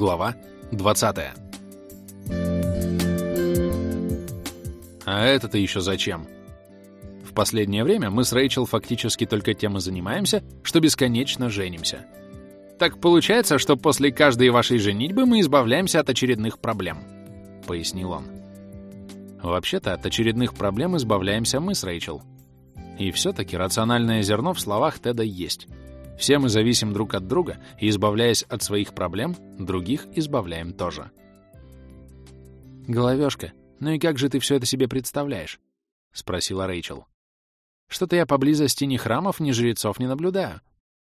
Глава 20 А это-то еще зачем? В последнее время мы с Рэйчел фактически только тем и занимаемся, что бесконечно женимся. Так получается, что после каждой вашей женитьбы мы избавляемся от очередных проблем, — пояснил он. Вообще-то от очередных проблем избавляемся мы с Рэйчел. И все-таки рациональное зерно в словах Теда есть. Все мы зависим друг от друга, и, избавляясь от своих проблем, других избавляем тоже. «Головешка, ну и как же ты все это себе представляешь?» — спросила Рэйчел. «Что-то я поблизости ни храмов, ни жрецов не наблюдаю.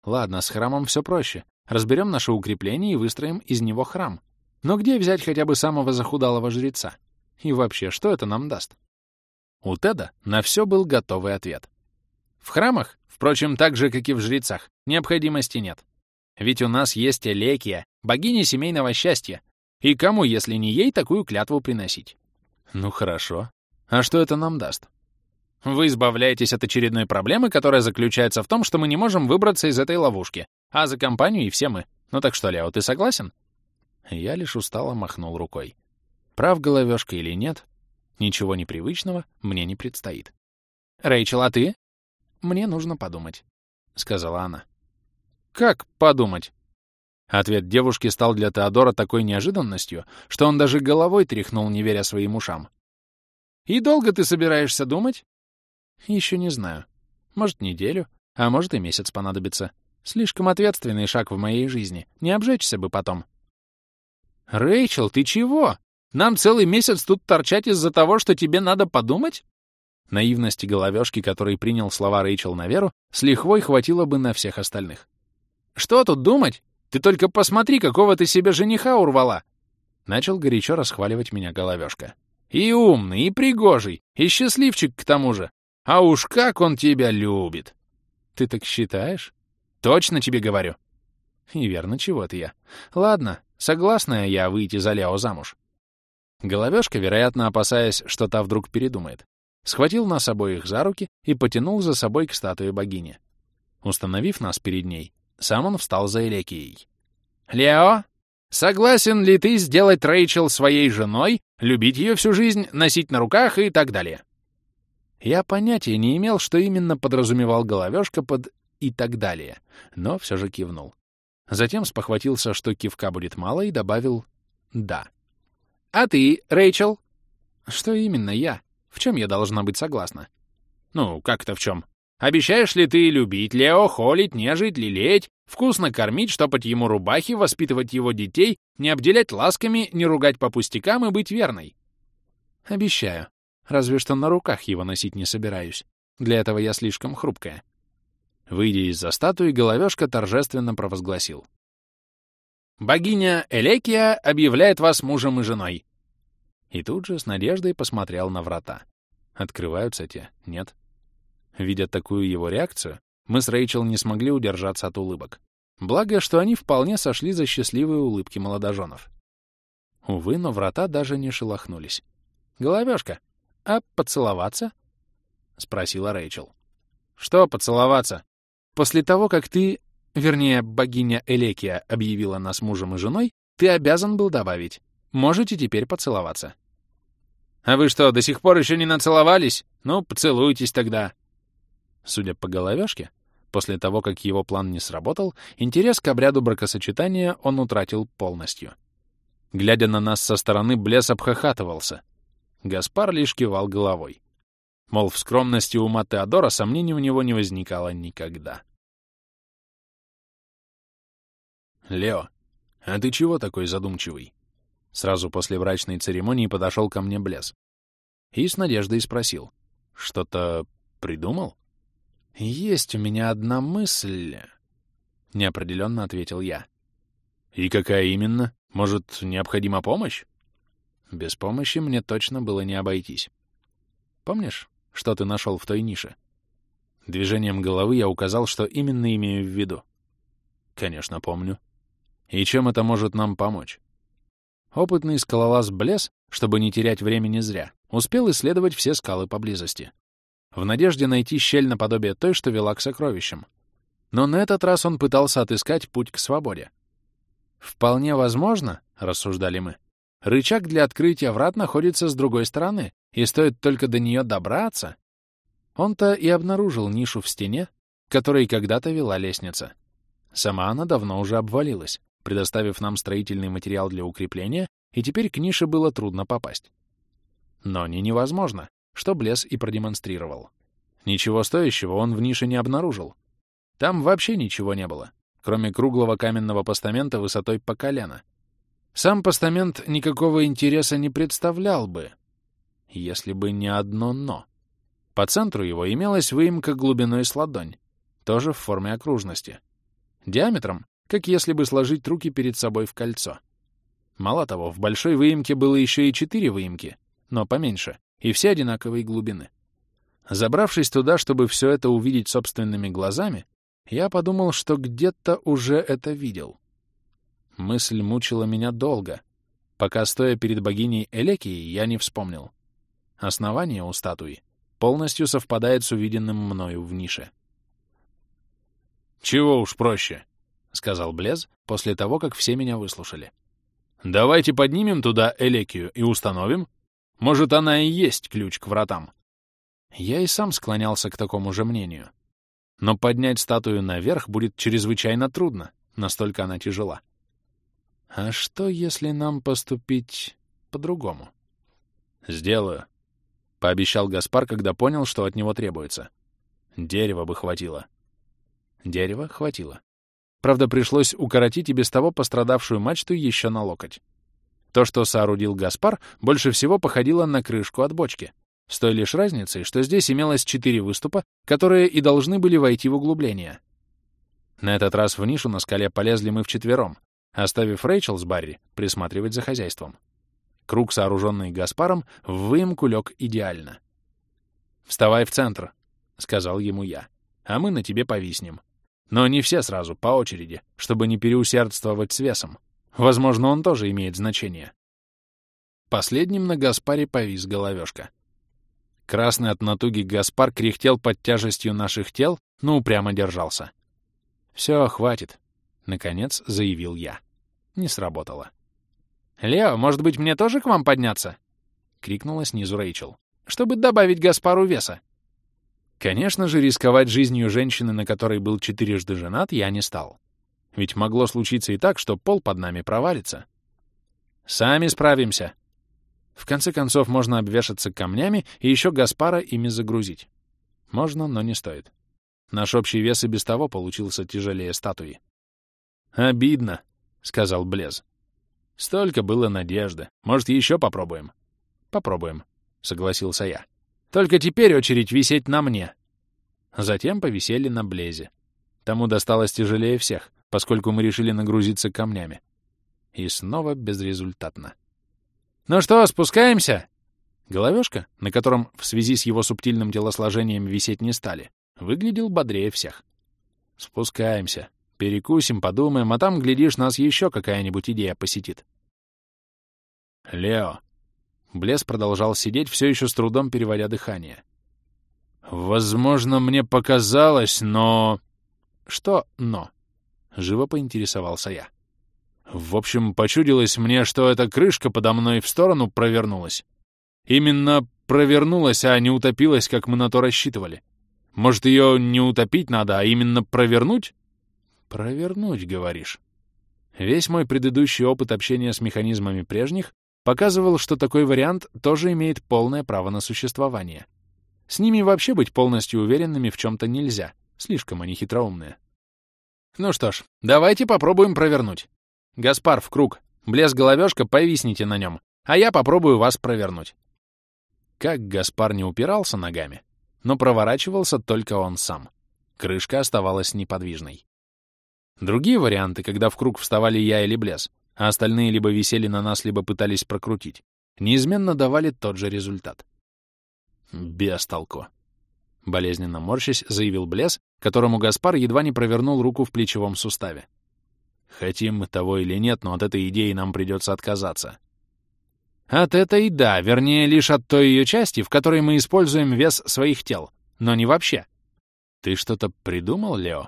Ладно, с храмом все проще. Разберем наше укрепление и выстроим из него храм. Но где взять хотя бы самого захудалого жреца? И вообще, что это нам даст?» У Теда на все был готовый ответ. В храмах, впрочем, так же, как и в жрецах, необходимости нет. Ведь у нас есть Элекия, богиня семейного счастья. И кому, если не ей, такую клятву приносить? Ну хорошо. А что это нам даст? Вы избавляетесь от очередной проблемы, которая заключается в том, что мы не можем выбраться из этой ловушки. А за компанию и все мы. Ну так что, Лео, ты согласен? Я лишь устало махнул рукой. Прав головешка или нет, ничего непривычного мне не предстоит. Рэйчел, а ты? Мне нужно подумать», — сказала она. «Как подумать?» Ответ девушки стал для Теодора такой неожиданностью, что он даже головой тряхнул, не веря своим ушам. «И долго ты собираешься думать?» «Еще не знаю. Может, неделю, а может и месяц понадобится. Слишком ответственный шаг в моей жизни. Не обжечься бы потом». «Рэйчел, ты чего? Нам целый месяц тут торчать из-за того, что тебе надо подумать?» Наивности головешки, который принял слова Рэйчел на веру, с лихвой хватило бы на всех остальных. «Что тут думать? Ты только посмотри, какого ты себе жениха урвала!» Начал горячо расхваливать меня головешка. «И умный, и пригожий, и счастливчик к тому же. А уж как он тебя любит!» «Ты так считаешь?» «Точно тебе говорю!» И верно, чего-то я. Ладно, согласна я выйти за Лео замуж. Головешка, вероятно, опасаясь, что та вдруг передумает, схватил нас обоих за руки и потянул за собой к статуе богини. Установив нас перед ней, сам он встал за Элекией. «Лео, согласен ли ты сделать Рэйчел своей женой, любить ее всю жизнь, носить на руках и так далее?» Я понятия не имел, что именно подразумевал головешка под «и так далее», но все же кивнул. Затем спохватился, что кивка будет мало, и добавил «да». «А ты, Рэйчел?» «Что именно я?» В чем я должна быть согласна? Ну, как-то в чем? Обещаешь ли ты любить Лео, холить, нежить, лелеять, вкусно кормить, штопать ему рубахи, воспитывать его детей, не обделять ласками, не ругать по пустякам и быть верной? Обещаю. Разве что на руках его носить не собираюсь. Для этого я слишком хрупкая. Выйдя из-за статуи, головешка торжественно провозгласил. «Богиня Элекия объявляет вас мужем и женой. И тут же с надеждой посмотрел на врата. Открываются те? Нет. Видя такую его реакцию, мы с Рэйчел не смогли удержаться от улыбок. Благо, что они вполне сошли за счастливые улыбки молодоженов. Увы, но врата даже не шелохнулись. «Головешка, а поцеловаться?» — спросила Рэйчел. «Что поцеловаться? После того, как ты, вернее, богиня Элекия объявила нас мужем и женой, ты обязан был добавить. Можете теперь поцеловаться». «А вы что, до сих пор еще не нацеловались? Ну, поцелуйтесь тогда». Судя по головешке, после того, как его план не сработал, интерес к обряду бракосочетания он утратил полностью. Глядя на нас со стороны, Блес обхохатывался. Гаспар лишь кивал головой. Мол, в скромности ума Теодора сомнений у него не возникало никогда. «Лео, а ты чего такой задумчивый?» Сразу после брачной церемонии подошел ко мне Блес. И с надеждой спросил. «Что-то придумал?» «Есть у меня одна мысль», — неопределенно ответил я. «И какая именно? Может, необходима помощь?» Без помощи мне точно было не обойтись. «Помнишь, что ты нашел в той нише?» Движением головы я указал, что именно имею в виду. «Конечно, помню. И чем это может нам помочь?» Опытный скалолаз Блес, чтобы не терять времени зря, успел исследовать все скалы поблизости. В надежде найти щель наподобие той, что вела к сокровищам. Но на этот раз он пытался отыскать путь к свободе. «Вполне возможно», — рассуждали мы, — «рычаг для открытия врат находится с другой стороны, и стоит только до нее добраться». Он-то и обнаружил нишу в стене, которой когда-то вела лестница. Сама она давно уже обвалилась, предоставив нам строительный материал для укрепления, и теперь к нише было трудно попасть. Но не невозможно, что Блес и продемонстрировал. Ничего стоящего он в нише не обнаружил. Там вообще ничего не было, кроме круглого каменного постамента высотой по колено. Сам постамент никакого интереса не представлял бы, если бы не одно «но». По центру его имелась выемка глубиной с ладонь, тоже в форме окружности. Диаметром, как если бы сложить руки перед собой в кольцо. Мало того, в большой выемке было еще и четыре выемки, но поменьше, и все одинаковой глубины. Забравшись туда, чтобы все это увидеть собственными глазами, я подумал, что где-то уже это видел. Мысль мучила меня долго, пока, стоя перед богиней Элекией, я не вспомнил. Основание у статуи полностью совпадает с увиденным мною в нише. «Чего уж проще», — сказал Блез после того, как все меня выслушали. «Давайте поднимем туда Элекию и установим. Может, она и есть ключ к вратам». Я и сам склонялся к такому же мнению. Но поднять статую наверх будет чрезвычайно трудно, настолько она тяжела. А что, если нам поступить по-другому? «Сделаю», — пообещал Гаспар, когда понял, что от него требуется. «Дерева бы хватило». Дерева хватило. Правда, пришлось укоротить и без того пострадавшую мачту еще на локоть. То, что соорудил Гаспар, больше всего походило на крышку от бочки. С той лишь разницей, что здесь имелось четыре выступа, которые и должны были войти в углубление. На этот раз в нишу на скале полезли мы вчетвером, оставив Рэйчел с Барри присматривать за хозяйством. Круг, сооруженный Гаспаром, в выемку лег идеально. «Вставай в центр», — сказал ему я, — «а мы на тебе повиснем. Но не все сразу, по очереди, чтобы не переусердствовать с весом. Возможно, он тоже имеет значение». Последним на Гаспаре повис головешка. Красный от натуги Гаспар кряхтел под тяжестью наших тел, но упрямо держался. «Все, хватит», — наконец заявил я. Не сработало. «Лео, может быть, мне тоже к вам подняться?» — крикнула снизу Рэйчел. «Чтобы добавить Гаспару веса». Конечно же, рисковать жизнью женщины, на которой был четырежды женат, я не стал. Ведь могло случиться и так, что пол под нами провалится. «Сами справимся», в конце концов, можно обвешаться камнями и еще Гаспара ими загрузить. Можно, но не стоит. Наш общий вес и без того получился тяжелее статуи. «Обидно», — сказал Блез. «Столько было надежды. Может, еще попробуем?» «Попробуем», — согласился я. «Только теперь очередь висеть на мне». Затем повисели на Блезе. Тому досталось тяжелее всех, поскольку мы решили нагрузиться камнями. И снова безрезультатно. «Ну что, спускаемся?» Головешка, на котором в связи с его субтильным телосложением висеть не стали, выглядел бодрее всех. «Спускаемся. Перекусим, подумаем, а там, глядишь, нас еще какая-нибудь идея посетит». «Лео». Блес продолжал сидеть, все еще с трудом переводя дыхание. «Возможно, мне показалось, но...» «Что «но»?» — живо поинтересовался я. В общем, почудилось мне, что эта крышка подо мной в сторону провернулась. Именно провернулась, а не утопилась, как мы на то рассчитывали. Может, ее не утопить надо, а именно провернуть? Провернуть, говоришь. Весь мой предыдущий опыт общения с механизмами прежних показывал, что такой вариант тоже имеет полное право на существование. С ними вообще быть полностью уверенными в чем-то нельзя, слишком они хитроумные. Ну что ж, давайте попробуем провернуть. Гаспар, в круг. Блеск головешка, повисните на нем, а я попробую вас провернуть. Как Гаспар не упирался ногами, но проворачивался только он сам. Крышка оставалась неподвижной. Другие варианты, когда в круг вставали я или Блес, а остальные либо висели на нас, либо пытались прокрутить, неизменно давали тот же результат. Без толку. Болезненно морщась, заявил Блес, которому Гаспар едва не провернул руку в плечевом суставе. Хотим мы того или нет, но от этой идеи нам придется отказаться. От этой да, вернее, лишь от той ее части, в которой мы используем вес своих тел, но не вообще. Ты что-то придумал, Лео?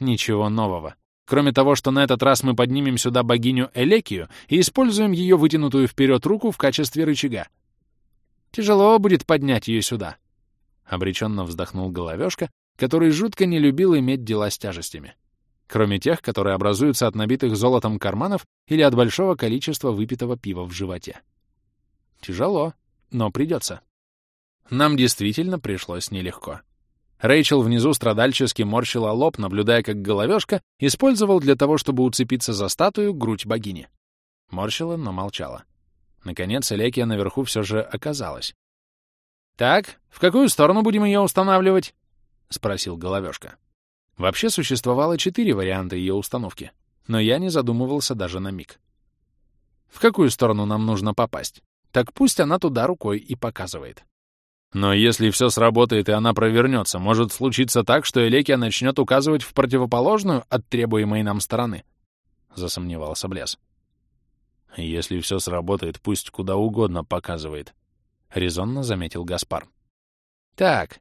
Ничего нового. Кроме того, что на этот раз мы поднимем сюда богиню Элекию и используем ее вытянутую вперед руку в качестве рычага. Тяжело будет поднять ее сюда. Обреченно вздохнул головешка, который жутко не любил иметь дела с тяжестями. Кроме тех, которые образуются от набитых золотом карманов или от большого количества выпитого пива в животе. Тяжело, но придется. Нам действительно пришлось нелегко. Рэйчел внизу страдальчески морщила лоб, наблюдая, как головешка использовал для того, чтобы уцепиться за статую грудь богини. Морщила, но молчала. Наконец, Элекия наверху все же оказалась. «Так, в какую сторону будем ее устанавливать?» — спросил головешка. Вообще существовало четыре варианта ее установки, но я не задумывался даже на миг. В какую сторону нам нужно попасть? Так пусть она туда рукой и показывает. Но если все сработает и она провернется, может случиться так, что Элекия начнет указывать в противоположную от требуемой нам стороны? Засомневался Блес. Если все сработает, пусть куда угодно показывает. Резонно заметил Гаспар. Так,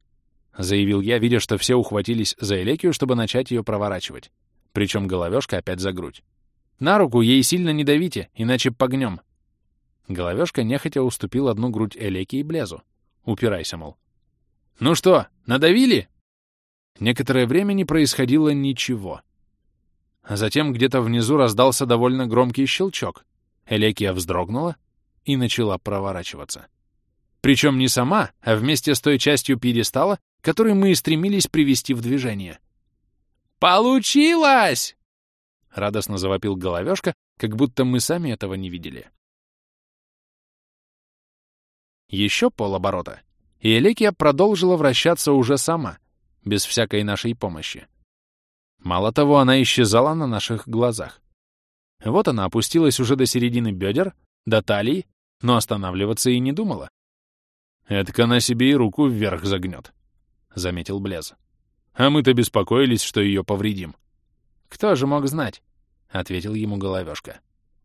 заявил я, видя, что все ухватились за Элекию, чтобы начать ее проворачивать. Причем головешка опять за грудь. На руку ей сильно не давите, иначе погнем. Головешка нехотя уступил одну грудь Элеке и Блезу. Упирайся, мол. «Ну что, надавили?» Некоторое время не происходило ничего. А затем где-то внизу раздался довольно громкий щелчок. Элекия вздрогнула и начала проворачиваться. Причем не сама, а вместе с той частью пьедестала, которую мы и стремились привести в движение. «Получилось!» — радостно завопил головешка, как будто мы сами этого не видели. Еще полоборота, и Элекия продолжила вращаться уже сама, без всякой нашей помощи. Мало того, она исчезала на наших глазах. Вот она опустилась уже до середины бедер, до талии, но останавливаться и не думала. «Эдак она себе и руку вверх загнет», — заметил Блез. «А мы-то беспокоились, что ее повредим». «Кто же мог знать?» — ответил ему головешка.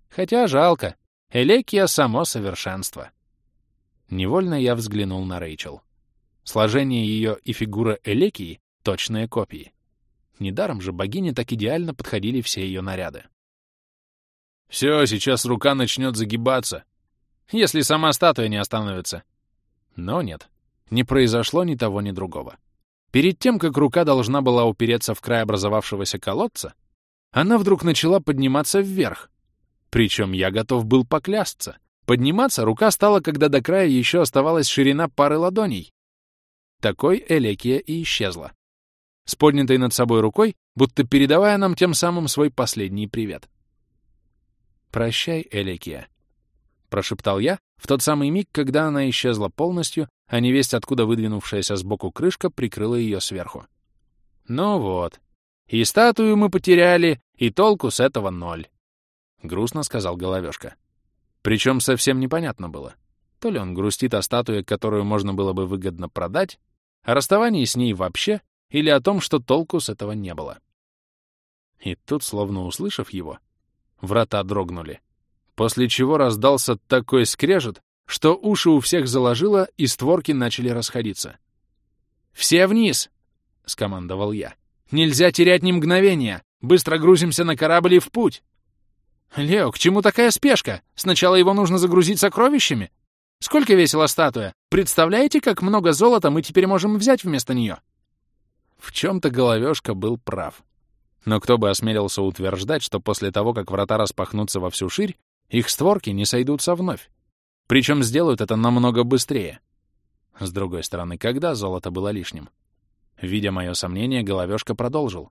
«Хотя жалко. Элекия — само совершенство». Невольно я взглянул на Рэйчел. Сложение ее и фигура Элекии — точные копии. Недаром же богине так идеально подходили все ее наряды. «Все, сейчас рука начнет загибаться, если сама статуя не остановится». Но нет, не произошло ни того, ни другого. Перед тем, как рука должна была упереться в край образовавшегося колодца, она вдруг начала подниматься вверх. Причем я готов был поклясться. Подниматься рука стала, когда до края еще оставалась ширина пары ладоней. Такой Элекия и исчезла. С поднятой над собой рукой, будто передавая нам тем самым свой последний привет. «Прощай, Элекия», — прошептал я в тот самый миг, когда она исчезла полностью, а невесть, откуда выдвинувшаяся сбоку крышка, прикрыла ее сверху. «Ну вот. И статую мы потеряли, и толку с этого ноль», — грустно сказал Головешка. Причем совсем непонятно было, то ли он грустит о статуе, которую можно было бы выгодно продать, о расставании с ней вообще, или о том, что толку с этого не было. И тут, словно услышав его, врата дрогнули, после чего раздался такой скрежет, что уши у всех заложило, и створки начали расходиться. «Все вниз!» — скомандовал я. «Нельзя терять ни мгновения! Быстро грузимся на корабль и в путь!» «Лео, к чему такая спешка? Сначала его нужно загрузить сокровищами? Сколько весила статуя? Представляете, как много золота мы теперь можем взять вместо нее?» В чем-то головешка был прав. Но кто бы осмелился утверждать, что после того, как врата распахнутся во всю ширь, их створки не сойдутся вновь. Причем сделают это намного быстрее. С другой стороны, когда золото было лишним? Видя мое сомнение, головешка продолжил.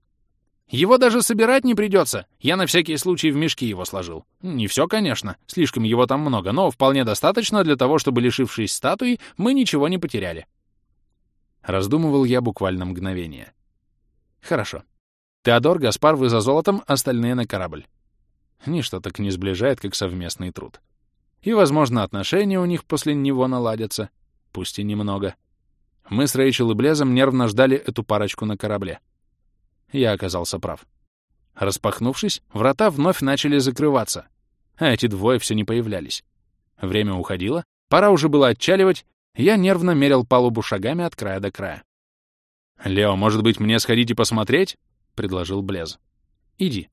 Его даже собирать не придется. Я на всякий случай в мешки его сложил. Не все, конечно, слишком его там много, но вполне достаточно для того, чтобы, лишившись статуи, мы ничего не потеряли. Раздумывал я буквально мгновение. Хорошо. Теодор, Гаспар, вы за золотом, остальные на корабль. Ничто так не сближает, как совместный труд. И, возможно, отношения у них после него наладятся, пусть и немного. Мы с Рэйчел и Блезом нервно ждали эту парочку на корабле. Я оказался прав. Распахнувшись, врата вновь начали закрываться, а эти двое все не появлялись. Время уходило, пора уже было отчаливать, я нервно мерил палубу шагами от края до края. «Лео, может быть, мне сходить и посмотреть?» — предложил Блез. «Иди»,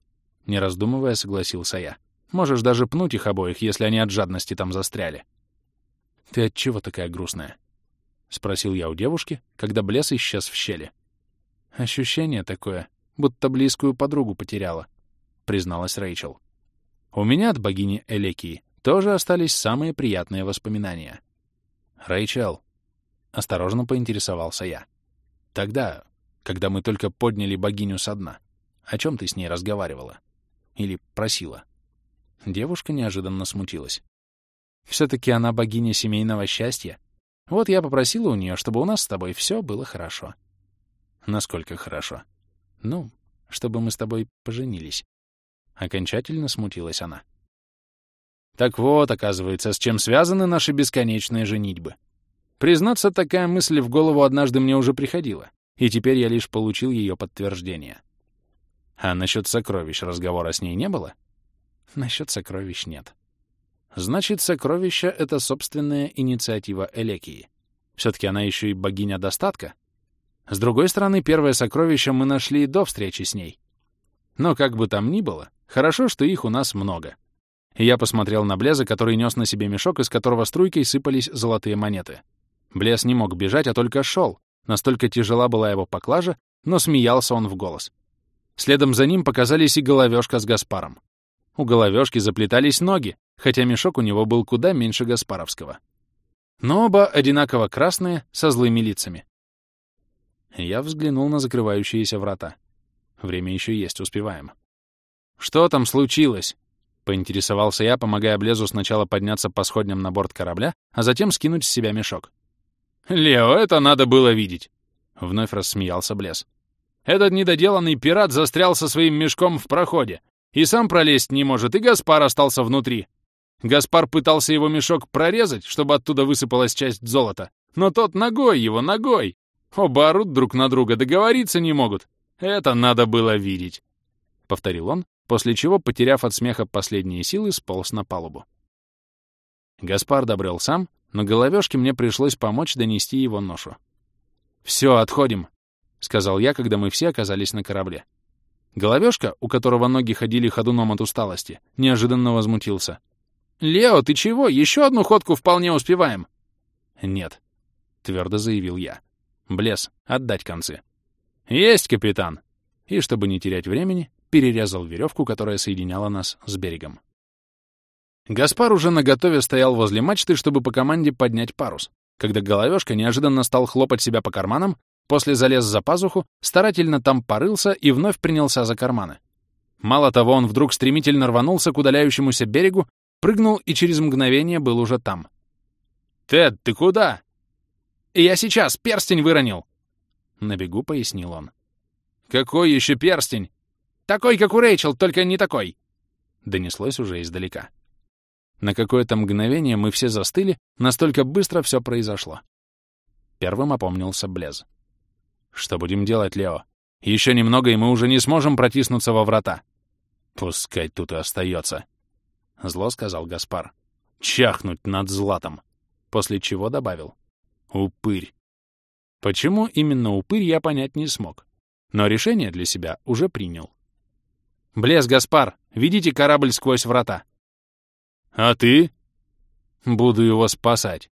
Не раздумывая, согласился я. Можешь даже пнуть их обоих, если они от жадности там застряли. Ты от чего такая грустная? Спросил я у девушки, когда блес исчез в щели. Ощущение такое, будто близкую подругу потеряла, призналась Рэйчел. У меня от богини Элекии тоже остались самые приятные воспоминания. Рэйчел, осторожно поинтересовался я. Тогда, когда мы только подняли богиню со дна, о чем ты с ней разговаривала? Или просила? Девушка неожиданно смутилась. Все-таки она богиня семейного счастья. Вот я попросила у нее, чтобы у нас с тобой все было хорошо. Насколько хорошо? Ну, чтобы мы с тобой поженились. Окончательно смутилась она. Так вот, оказывается, с чем связаны наши бесконечные женитьбы. Признаться, такая мысль в голову однажды мне уже приходила, и теперь я лишь получил ее подтверждение. А насчет сокровищ разговора с ней не было? Насчет сокровищ нет. Значит, сокровища — это собственная инициатива Элекии. Все-таки она еще и богиня достатка. С другой стороны, первое сокровище мы нашли до встречи с ней. Но как бы там ни было, хорошо, что их у нас много. И я посмотрел на Блеза, который нес на себе мешок, из которого струйкой сыпались золотые монеты. Блез не мог бежать, а только шел. Настолько тяжела была его поклажа, но смеялся он в голос. Следом за ним показались и головешка с Гаспаром. У головешки заплетались ноги, хотя мешок у него был куда меньше Гаспаровского. Но оба одинаково красные, со злыми лицами. Я взглянул на закрывающиеся врата. Время еще есть, успеваем. «Что там случилось?» — поинтересовался я, помогая Блезу сначала подняться по сходням на борт корабля, а затем скинуть с себя мешок. «Лео, это надо было видеть!» — вновь рассмеялся Блез. «Этот недоделанный пират застрял со своим мешком в проходе, и сам пролезть не может, и Гаспар остался внутри. Гаспар пытался его мешок прорезать, чтобы оттуда высыпалась часть золота, но тот ногой его, ногой. Оба орут друг на друга, договориться не могут. Это надо было видеть!» — повторил он, после чего, потеряв от смеха последние силы, сполз на палубу. Гаспар добрел сам, но головешке мне пришлось помочь донести его ношу. «Все, отходим», — сказал я, когда мы все оказались на корабле. Головешка, у которого ноги ходили ходуном от усталости, неожиданно возмутился. «Лео, ты чего? Еще одну ходку вполне успеваем!» «Нет», — твердо заявил я. «Блес, отдать концы». «Есть, капитан!» И, чтобы не терять времени, перерезал веревку, которая соединяла нас с берегом. Гаспар уже наготове стоял возле мачты, чтобы по команде поднять парус, когда головешка неожиданно стал хлопать себя по карманам, после залез за пазуху, старательно там порылся и вновь принялся за карманы. Мало того, он вдруг стремительно рванулся к удаляющемуся берегу, прыгнул и через мгновение был уже там. «Тед, ты куда?» «Я сейчас, перстень выронил!» На бегу пояснил он. «Какой еще перстень?» «Такой, как у Рэйчел, только не такой!» Донеслось уже издалека. На какое-то мгновение мы все застыли, настолько быстро все произошло. Первым опомнился Блез. «Что будем делать, Лео? Еще немного, и мы уже не сможем протиснуться во врата». «Пускай тут и остается», — зло сказал Гаспар. «Чахнуть над златом», после чего добавил. «Упырь». Почему именно упырь, я понять не смог, но решение для себя уже принял. «Блез, Гаспар, ведите корабль сквозь врата», «А ты?» «Буду его спасать».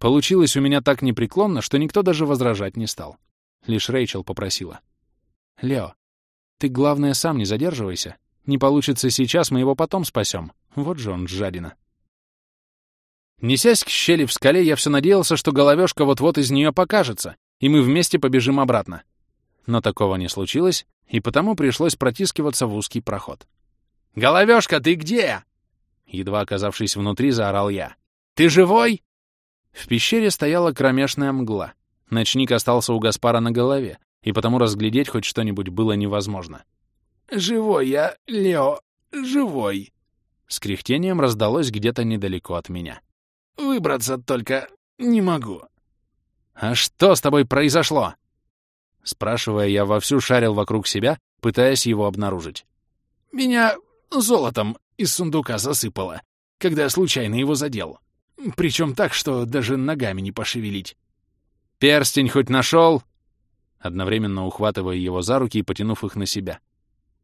Получилось у меня так непреклонно, что никто даже возражать не стал. Лишь Рэйчел попросила. «Лео, ты, главное, сам не задерживайся. Не получится сейчас, мы его потом спасем. Вот же он, жадина». Несясь к щели в скале, я все надеялся, что головешка вот-вот из нее покажется, и мы вместе побежим обратно. Но такого не случилось, и потому пришлось протискиваться в узкий проход. «Головешка, ты где?» Едва оказавшись внутри, заорал я. «Ты живой?» В пещере стояла кромешная мгла. Ночник остался у Гаспара на голове, и потому разглядеть хоть что-нибудь было невозможно. «Живой я, Лео, живой!» С кряхтением раздалось где-то недалеко от меня. «Выбраться только не могу». «А что с тобой произошло?» Спрашивая, я вовсю шарил вокруг себя, пытаясь его обнаружить. «Меня золотом из сундука засыпало, когда случайно его задел. Причем так, что даже ногами не пошевелить. «Перстень хоть нашел?» Одновременно ухватывая его за руки и потянув их на себя.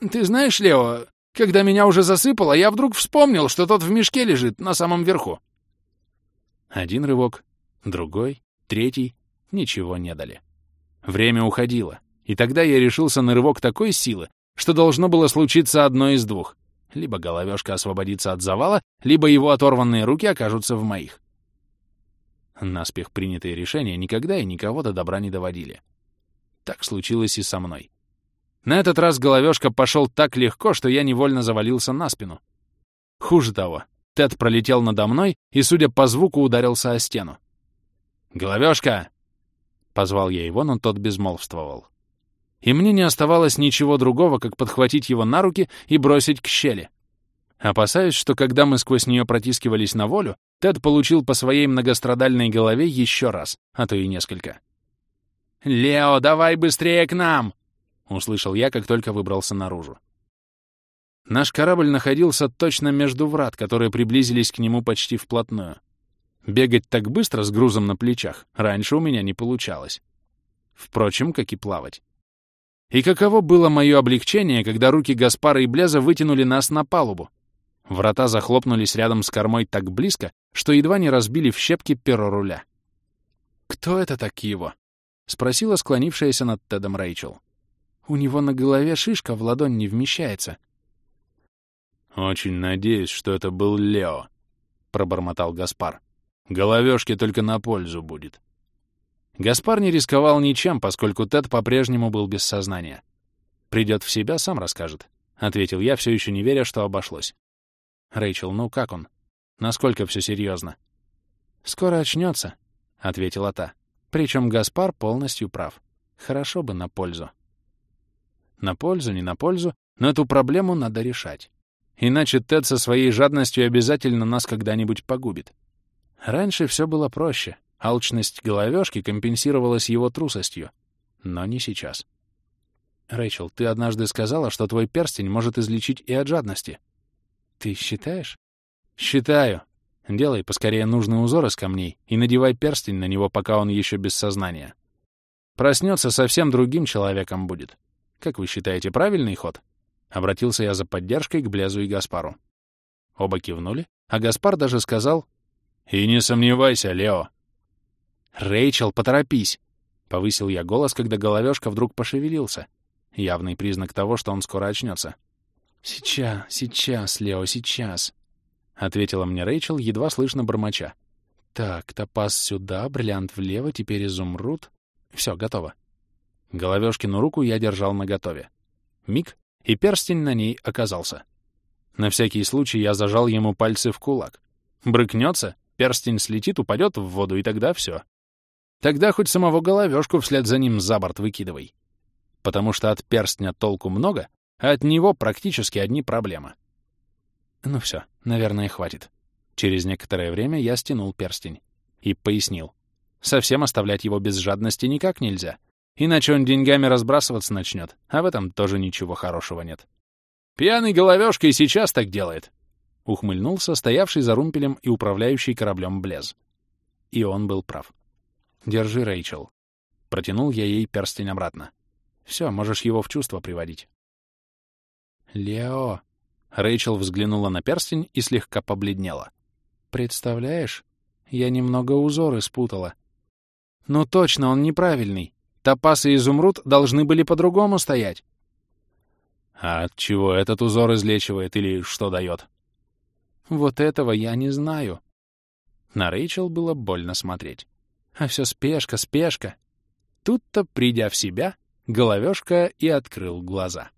«Ты знаешь, Лео, Когда меня уже засыпало, я вдруг вспомнил, что тот в мешке лежит на самом верху. Один рывок, другой, третий — ничего не дали. Время уходило, и тогда я решился на рывок такой силы, что должно было случиться одно из двух. Либо головешка освободится от завала, либо его оторванные руки окажутся в моих. Наспех принятые решения никогда и никого до добра не доводили. Так случилось и со мной. На этот раз головешка пошел так легко, что я невольно завалился на спину. Хуже того, Тед пролетел надо мной и, судя по звуку, ударился о стену. «Головешка!» — позвал я его, но тот безмолвствовал. И мне не оставалось ничего другого, как подхватить его на руки и бросить к щели. Опасаюсь, что когда мы сквозь нее протискивались на волю, Тед получил по своей многострадальной голове еще раз, а то и несколько. «Лео, давай быстрее к нам!» — услышал я, как только выбрался наружу. Наш корабль находился точно между врат, которые приблизились к нему почти вплотную. Бегать так быстро с грузом на плечах раньше у меня не получалось. Впрочем, как и плавать. И каково было мое облегчение, когда руки Гаспара и Блеза вытянули нас на палубу. Врата захлопнулись рядом с кормой так близко, что едва не разбили в щепки перо руля. «Кто это так его?» — спросила склонившаяся над Тедом Рэйчел. «У него на голове шишка в ладонь не вмещается». «Очень надеюсь, что это был Лео», — пробормотал Гаспар. «Головешке только на пользу будет». Гаспар не рисковал ничем, поскольку Тед по-прежнему был без сознания. «Придет в себя, сам расскажет», — ответил я, все еще не веря, что обошлось. «Рэйчел, ну как он? Насколько все серьезно?» «Скоро очнется», — ответила та. Причем Гаспар полностью прав. Хорошо бы на пользу. На пользу, не на пользу, но эту проблему надо решать. Иначе Тед со своей жадностью обязательно нас когда-нибудь погубит. Раньше все было проще. Алчность головешки компенсировалась его трусостью. Но не сейчас. «Рэйчел, ты однажды сказала, что твой перстень может излечить и от жадности». «Ты считаешь?» «Считаю. Делай поскорее нужный узор из камней и надевай перстень на него, пока он еще без сознания. Проснется совсем другим человеком будет. Как вы считаете, правильный ход?» Обратился я за поддержкой к Блезу и Гаспару. Оба кивнули, а Гаспар даже сказал «И не сомневайся, Лео, «Рэйчел, поторопись!» — повысил я голос, когда головешка вдруг пошевелился. Явный признак того, что он скоро очнется. «Сейчас, сейчас, Лео, сейчас!» — ответила мне Рэйчел, едва слышно бормоча. «Так, топаз сюда, бриллиант влево, теперь изумруд. Все, готово». Головешкину руку я держал наготове. Миг, и перстень на ней оказался. На всякий случай я зажал ему пальцы в кулак. Брыкнется, перстень слетит, упадет в воду, и тогда все. Тогда хоть самого головешку вслед за ним за борт выкидывай. Потому что от перстня толку много, а от него практически одни проблемы. Ну все, наверное, хватит. Через некоторое время я стянул перстень и пояснил. Совсем оставлять его без жадности никак нельзя, иначе он деньгами разбрасываться начнет, а в этом тоже ничего хорошего нет. Пьяный головешка и сейчас так делает, — ухмыльнулся стоявший за румпелем и управляющий кораблем Блез. И он был прав. Держи, Рэйчел. Протянул я ей перстень обратно. Все, можешь его в чувство приводить. Лео. Рэйчел взглянула на перстень и слегка побледнела. Представляешь, я немного узоры спутала. Ну точно, он неправильный. Топаз и изумруд должны были по-другому стоять. А от чего этот узор излечивает или что дает? Вот этого я не знаю. На Рэйчел было больно смотреть. А все спешка, спешка. Тут-то, придя в себя, головешка и открыл глаза.